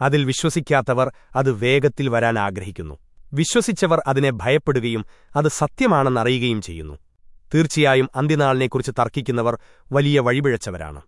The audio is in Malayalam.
അതിൽ വിശ്വസിക്കാത്തവർ അത് വേഗത്തിൽ വരാൻ ആഗ്രഹിക്കുന്നു. വിശ്വസിച്ചവർ അതിനെ ഭയപ്പെടുകയും അത് സത്യമാണെന്നറിയുകയും ചെയ്യുന്നു. തീർച്ചയായും അന്ത്യനാളിനെക്കുറിച്ച് തർക്കിക്കുന്നവർ വലിയ വഴിപിഴച്ചവരാണ്.